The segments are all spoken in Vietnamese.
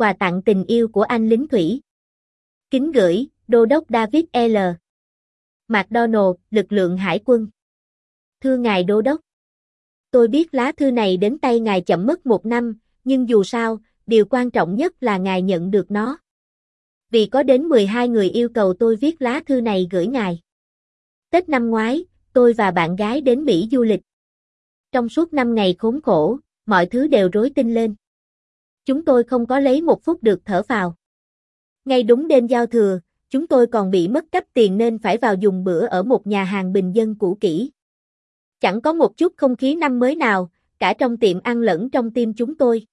Quà tặng tình yêu của anh lính thủy. Kính gửi, Đô đốc David L. McDonald, lực lượng hải quân. Thưa ngài Đô đốc. Tôi biết lá thư này đến tay ngài chậm mất một năm, nhưng dù sao, điều quan trọng nhất là ngài nhận được nó. Vì có đến 12 người yêu cầu tôi viết lá thư này gửi ngài. Tết năm ngoái, tôi và bạn gái đến Mỹ du lịch. Trong suốt năm ngày khốn khổ, mọi thứ đều rối tinh lên. Chúng tôi không có lấy một phút được thở vào. Ngay đúng đêm giao thừa, chúng tôi còn bị mất cấp tiền nên phải vào dùng bữa ở một nhà hàng bình dân cũ kỹ. Chẳng có một chút không khí năm mới nào, cả trong tiệm ăn lẫn trong tim chúng tôi.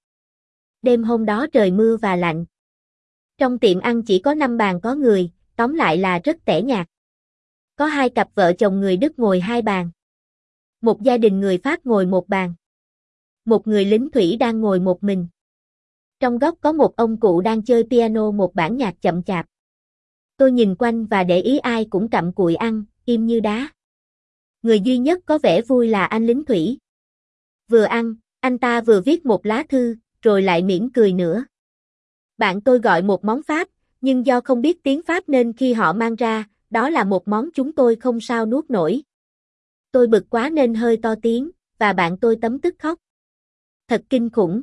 Đêm hôm đó trời mưa và lạnh. Trong tiệm ăn chỉ có năm bàn có người, tóm lại là rất tẻ nhạt. Có hai cặp vợ chồng người Đức ngồi hai bàn. Một gia đình người Pháp ngồi một bàn. Một người lính thủy đang ngồi một mình. Trong góc có một ông cụ đang chơi piano một bản nhạc chậm chạp. Tôi nhìn quanh và để ý ai cũng cặm cụi ăn, im như đá. Người duy nhất có vẻ vui là anh lính thủy. Vừa ăn, anh ta vừa viết một lá thư, rồi lại mỉm cười nữa. Bạn tôi gọi một món Pháp, nhưng do không biết tiếng Pháp nên khi họ mang ra, đó là một món chúng tôi không sao nuốt nổi. Tôi bực quá nên hơi to tiếng, và bạn tôi tấm tức khóc. Thật kinh khủng.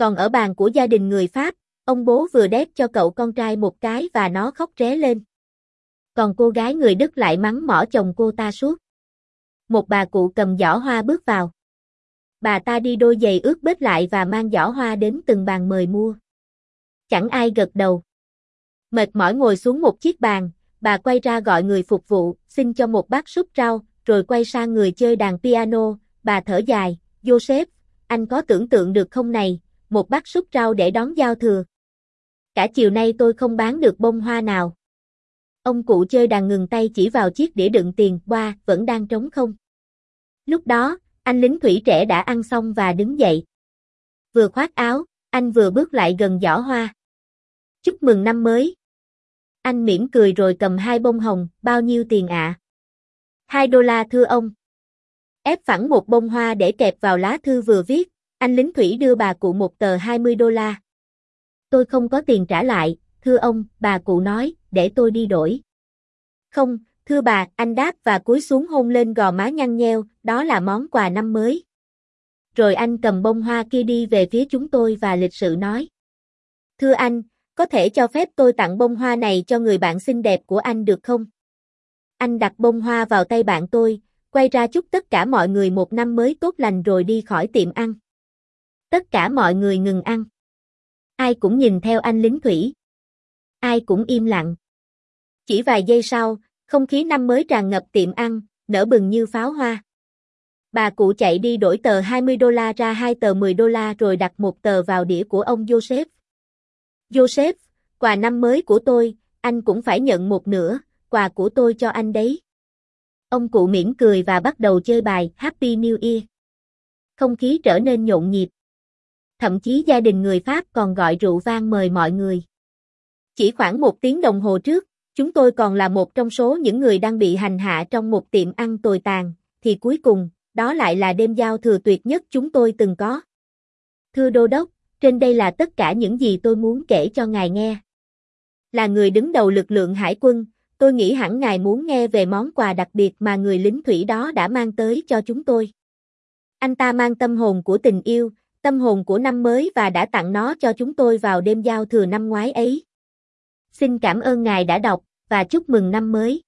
Còn ở bàn của gia đình người Pháp, ông bố vừa đét cho cậu con trai một cái và nó khóc ré lên. Còn cô gái người Đức lại mắng mỏ chồng cô ta suốt. Một bà cụ cầm giỏ hoa bước vào. Bà ta đi đôi giày ướt bết lại và mang giỏ hoa đến từng bàn mời mua. Chẳng ai gật đầu. Mệt mỏi ngồi xuống một chiếc bàn, bà quay ra gọi người phục vụ, xin cho một bát súp rau, rồi quay sang người chơi đàn piano, bà thở dài, Joseph, anh có tưởng tượng được không này, một bát súp rau để đón giao thừa. Cả chiều nay tôi không bán được bông hoa nào. Ông cụ chơi đàn ngừng tay chỉ vào chiếc đĩa đựng tiền, qua, vẫn đang trống không. Lúc đó, anh lính thủy trẻ đã ăn xong và đứng dậy. Vừa khoác áo, anh vừa bước lại gần giỏ hoa. Chúc mừng năm mới. Anh mỉm cười rồi cầm hai bông hồng, bao nhiêu tiền ạ? À? 2 đô la thưa ông. Ép phẳng một bông hoa để kẹp vào lá thư vừa viết, anh lính thủy đưa bà cụ một tờ 20 đô la. Tôi không có tiền trả lại, thưa ông, bà cụ nói, để tôi đi đổi. Không, thưa bà, anh đáp và cúi xuống hôn lên gò má nhăn nheo, đó là món quà năm mới. Rồi anh cầm bông hoa kia đi về phía chúng tôi và lịch sự nói. Thưa anh, có thể cho phép tôi tặng bông hoa này cho người bạn xinh đẹp của anh được không? Anh đặt bông hoa vào tay bạn tôi, quay ra chúc tất cả mọi người một năm mới tốt lành rồi đi khỏi tiệm ăn. Tất cả mọi người ngừng ăn. Ai cũng nhìn theo anh lính thủy. Ai cũng im lặng. Chỉ vài giây sau, không khí năm mới tràn ngập tiệm ăn, nở bừng như pháo hoa. Bà cụ chạy đi đổi tờ 20 đô la ra hai tờ 10 đô la rồi đặt một tờ vào đĩa của ông Joseph. Joseph, quà năm mới của tôi, anh cũng phải nhận một nửa, quà của tôi cho anh đấy. Ông cụ mỉm cười và bắt đầu chơi bài Happy New Year. Không khí trở nên nhộn nhịp. Thậm chí gia đình người Pháp còn gọi rượu vang mời mọi người. Chỉ khoảng một tiếng đồng hồ trước, chúng tôi còn là một trong số những người đang bị hành hạ trong một tiệm ăn tồi tàn, thì cuối cùng, đó lại là đêm giao thừa tuyệt nhất chúng tôi từng có. Thưa Đô Đốc, trên đây là tất cả những gì tôi muốn kể cho ngài nghe. Là người đứng đầu lực lượng hải quân, tôi nghĩ hẳn ngài muốn nghe về món quà đặc biệt mà người lính thủy đó đã mang tới cho chúng tôi. Anh ta mang tâm hồn của tình yêu, tâm hồn của năm mới và đã tặng nó cho chúng tôi vào đêm giao thừa năm ngoái ấy. Xin cảm ơn ngài đã đọc, và chúc mừng năm mới.